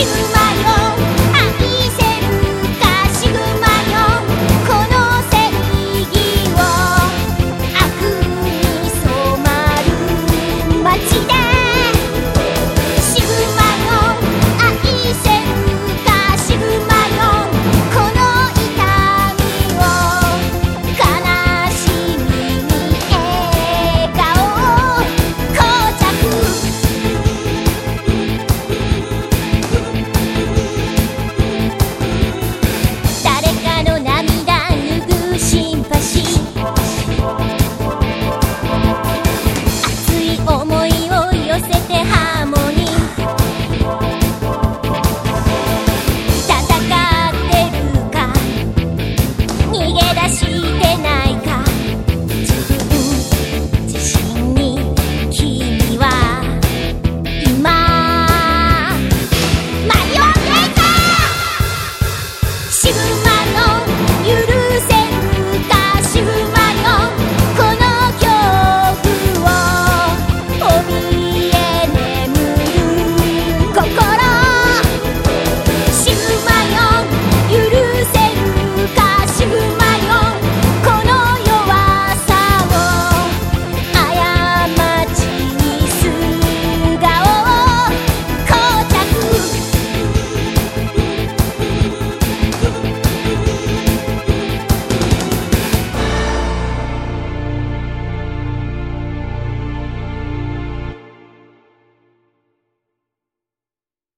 Chimba!